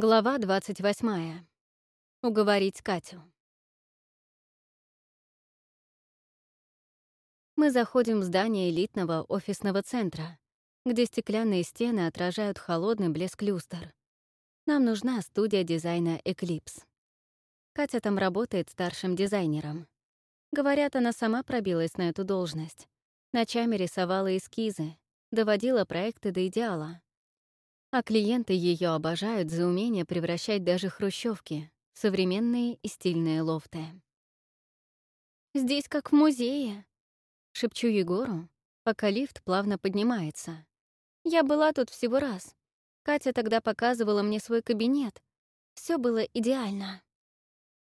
Глава 28. Уговорить Катю. Мы заходим в здание элитного офисного центра, где стеклянные стены отражают холодный блеск люстр. Нам нужна студия дизайна Eclipse. Катя там работает старшим дизайнером. Говорят, она сама пробилась на эту должность. Ночами рисовала эскизы, доводила проекты до идеала. А клиенты ее обожают за умение превращать даже хрущевки в современные и стильные лофты. «Здесь как в музее», — шепчу Егору, пока лифт плавно поднимается. «Я была тут всего раз. Катя тогда показывала мне свой кабинет. Все было идеально».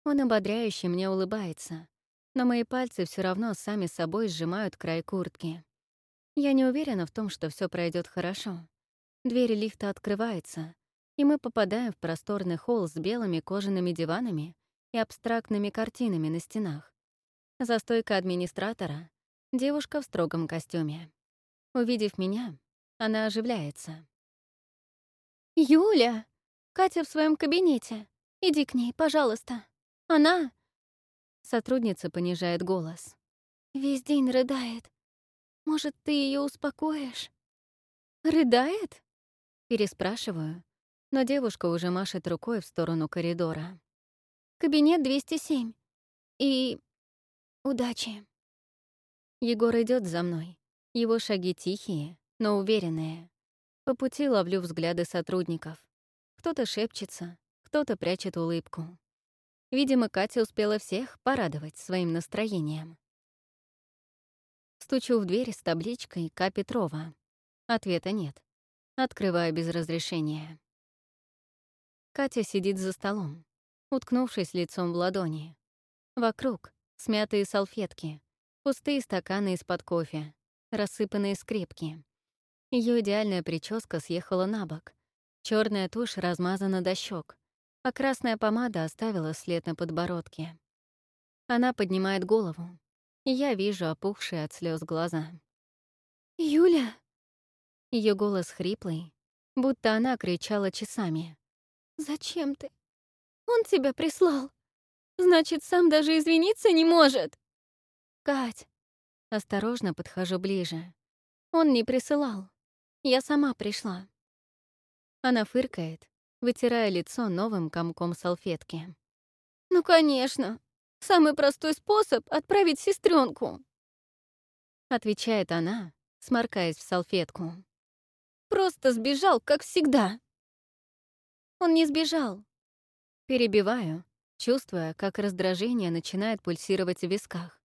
Он ободряюще мне улыбается, но мои пальцы все равно сами собой сжимают край куртки. Я не уверена в том, что все пройдет хорошо. Дверь лифта открывается, и мы попадаем в просторный холл с белыми кожаными диванами и абстрактными картинами на стенах. За стойкой администратора — девушка в строгом костюме. Увидев меня, она оживляется. «Юля! Катя в своем кабинете. Иди к ней, пожалуйста. Она...» Сотрудница понижает голос. «Весь день рыдает. Может, ты ее успокоишь?» «Рыдает?» Переспрашиваю, но девушка уже машет рукой в сторону коридора. «Кабинет 207. И... удачи». Егор идет за мной. Его шаги тихие, но уверенные. По пути ловлю взгляды сотрудников. Кто-то шепчется, кто-то прячет улыбку. Видимо, Катя успела всех порадовать своим настроением. Стучу в дверь с табличкой «К. Петрова». Ответа нет. Открываю без разрешения. Катя сидит за столом, уткнувшись лицом в ладони. Вокруг — смятые салфетки, пустые стаканы из-под кофе, рассыпанные скрепки. Ее идеальная прическа съехала на бок, черная тушь размазана до щек, а красная помада оставила след на подбородке. Она поднимает голову, и я вижу опухшие от слез глаза. «Юля!» Ее голос хриплый, будто она кричала часами. «Зачем ты? Он тебя прислал. Значит, сам даже извиниться не может!» «Кать!» Осторожно подхожу ближе. «Он не присылал. Я сама пришла». Она фыркает, вытирая лицо новым комком салфетки. «Ну, конечно. Самый простой способ — отправить сестренку. Отвечает она, сморкаясь в салфетку. Просто сбежал, как всегда. Он не сбежал. Перебиваю, чувствуя, как раздражение начинает пульсировать в висках.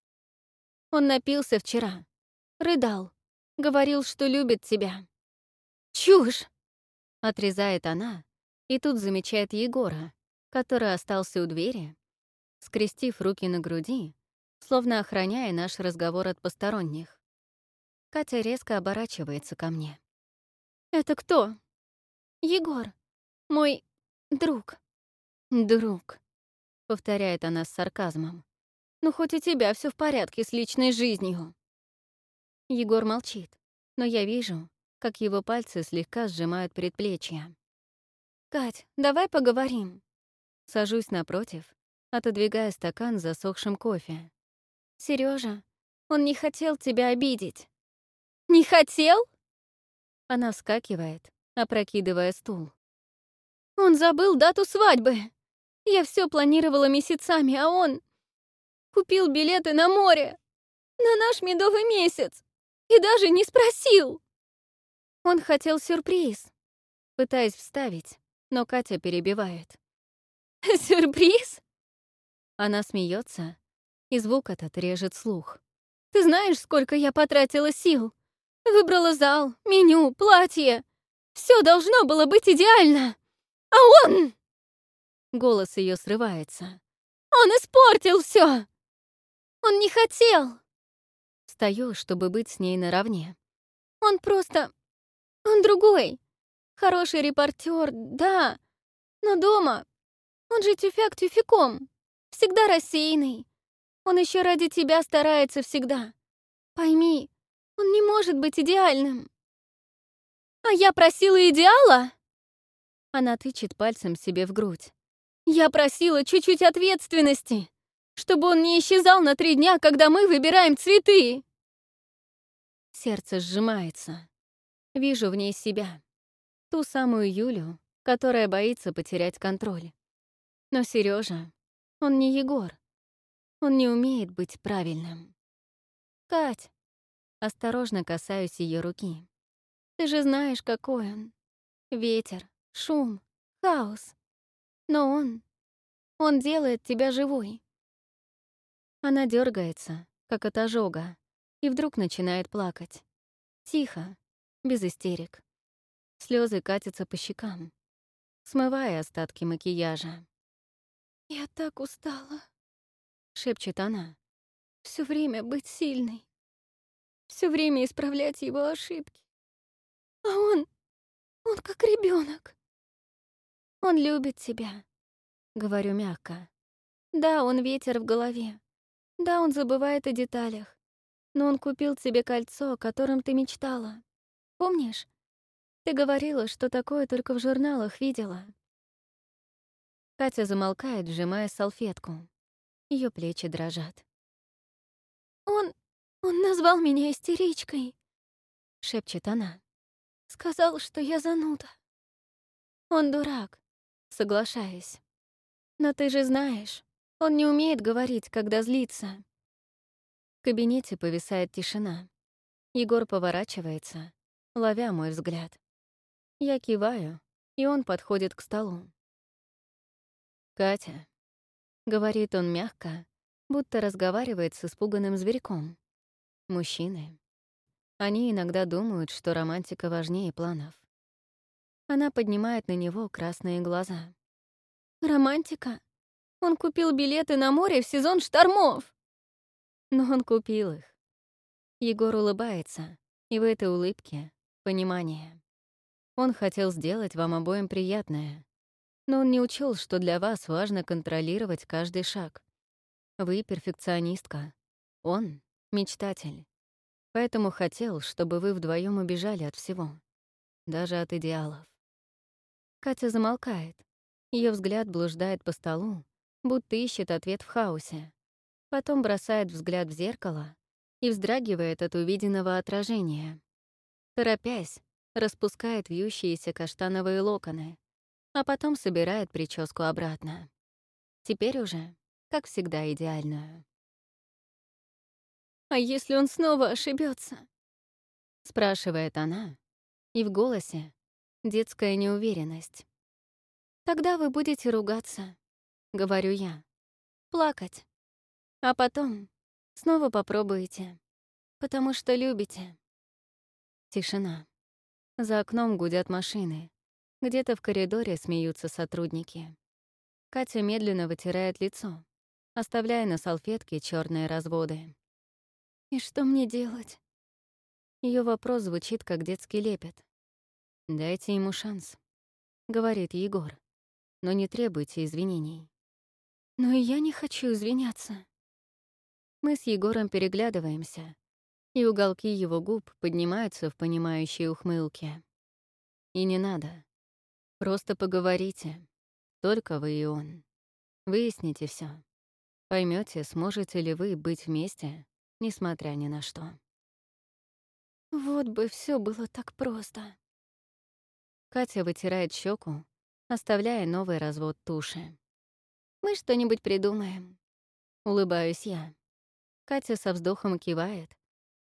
Он напился вчера. Рыдал. Говорил, что любит тебя. «Чушь!» — отрезает она, и тут замечает Егора, который остался у двери, скрестив руки на груди, словно охраняя наш разговор от посторонних. Катя резко оборачивается ко мне. «Это кто?» «Егор. Мой друг». «Друг», — повторяет она с сарказмом. «Ну, хоть у тебя все в порядке с личной жизнью». Егор молчит, но я вижу, как его пальцы слегка сжимают предплечья. «Кать, давай поговорим». Сажусь напротив, отодвигая стакан с засохшим кофе. Сережа, он не хотел тебя обидеть». «Не хотел?» Она вскакивает, опрокидывая стул. «Он забыл дату свадьбы! Я все планировала месяцами, а он купил билеты на море! На наш медовый месяц! И даже не спросил!» Он хотел сюрприз, пытаясь вставить, но Катя перебивает. «Сюрприз?» Она смеется, и звук этот режет слух. «Ты знаешь, сколько я потратила сил? Выбрала зал, меню, платье. Все должно было быть идеально. А он... Голос ее срывается. Он испортил все. Он не хотел. Встаю, чтобы быть с ней наравне. Он просто... Он другой. Хороший репортер, да. Но дома... Он же тюфяк тюфяком. Всегда рассеянный. Он еще ради тебя старается всегда. Пойми, может быть идеальным. А я просила идеала? Она тычет пальцем себе в грудь. «Я просила чуть-чуть ответственности, чтобы он не исчезал на три дня, когда мы выбираем цветы!» Сердце сжимается. Вижу в ней себя. Ту самую Юлю, которая боится потерять контроль. Но Сережа, он не Егор. Он не умеет быть правильным. «Кать!» Осторожно касаюсь ее руки. «Ты же знаешь, какой он. Ветер, шум, хаос. Но он... Он делает тебя живой». Она дергается, как от ожога, и вдруг начинает плакать. Тихо, без истерик. Слезы катятся по щекам, смывая остатки макияжа. «Я так устала», — шепчет она. Все время быть сильной. Все время исправлять его ошибки. А он... он как ребенок. Он любит тебя», — говорю мягко. «Да, он ветер в голове. Да, он забывает о деталях. Но он купил тебе кольцо, о котором ты мечтала. Помнишь? Ты говорила, что такое только в журналах видела. Катя замолкает, сжимая салфетку. Ее плечи дрожат. «Он... он назвал меня истеричкой», — шепчет она. «Сказал, что я зануда». «Он дурак», — соглашаюсь. «Но ты же знаешь, он не умеет говорить, когда злится». В кабинете повисает тишина. Егор поворачивается, ловя мой взгляд. Я киваю, и он подходит к столу. «Катя», — говорит он мягко, будто разговаривает с испуганным зверьком. Мужчины. Они иногда думают, что романтика важнее планов. Она поднимает на него красные глаза. «Романтика? Он купил билеты на море в сезон штормов!» Но он купил их. Егор улыбается, и в этой улыбке — понимание. Он хотел сделать вам обоим приятное, но он не учел, что для вас важно контролировать каждый шаг. Вы перфекционистка, он — мечтатель. Поэтому хотел, чтобы вы вдвоем убежали от всего, даже от идеалов. Катя замолкает. Ее взгляд блуждает по столу, будто ищет ответ в хаосе. Потом бросает взгляд в зеркало и вздрагивает от увиденного отражения. Торопясь, распускает вьющиеся каштановые локоны, а потом собирает прическу обратно. Теперь уже, как всегда, идеальную. «А если он снова ошибется? спрашивает она, и в голосе детская неуверенность. «Тогда вы будете ругаться», — говорю я, «плакать, а потом снова попробуете, потому что любите». Тишина. За окном гудят машины. Где-то в коридоре смеются сотрудники. Катя медленно вытирает лицо, оставляя на салфетке черные разводы. «И что мне делать?» Ее вопрос звучит, как детский лепет. «Дайте ему шанс», — говорит Егор. «Но не требуйте извинений». «Но и я не хочу извиняться». Мы с Егором переглядываемся, и уголки его губ поднимаются в понимающей ухмылке. И не надо. Просто поговорите. Только вы и он. Выясните все. Поймете, сможете ли вы быть вместе, несмотря ни на что. Вот бы все было так просто. Катя вытирает щеку, оставляя новый развод туши. Мы что-нибудь придумаем. Улыбаюсь я. Катя со вздохом кивает,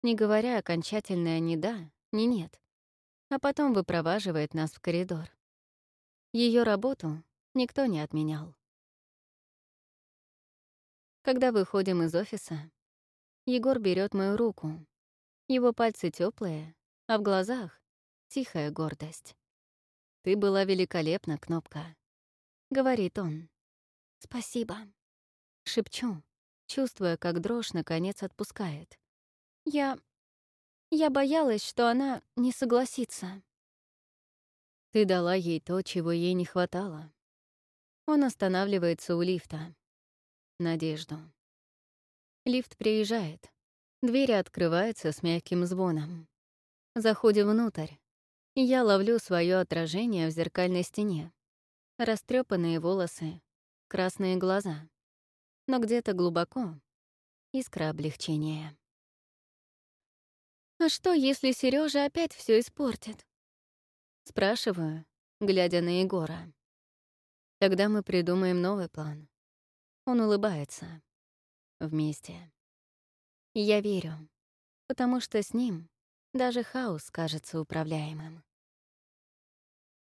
не говоря окончательное ни да, ни нет, а потом выпроваживает нас в коридор. Ее работу никто не отменял. Когда выходим из офиса, Егор берет мою руку. Его пальцы теплые, а в глазах тихая гордость. «Ты была великолепна, Кнопка», — говорит он. «Спасибо», — шепчу, чувствуя, как дрожь наконец отпускает. «Я... я боялась, что она не согласится». Ты дала ей то, чего ей не хватало. Он останавливается у лифта. Надежду. Лифт приезжает. Двери открываются с мягким звоном. Заходим внутрь, я ловлю свое отражение в зеркальной стене, Растрепанные волосы, красные глаза. Но где-то глубоко искра облегчения. «А что, если Сережа опять все испортит?» Спрашиваю, глядя на Егора. Тогда мы придумаем новый план. Он улыбается. Вместе. Я верю, потому что с ним даже хаос кажется управляемым.